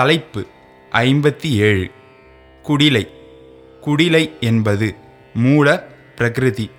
தலைப்பு ஐம்பத்தி ஏழு. குடிலை. குடிலை என்பது மூல பிரகிருதி.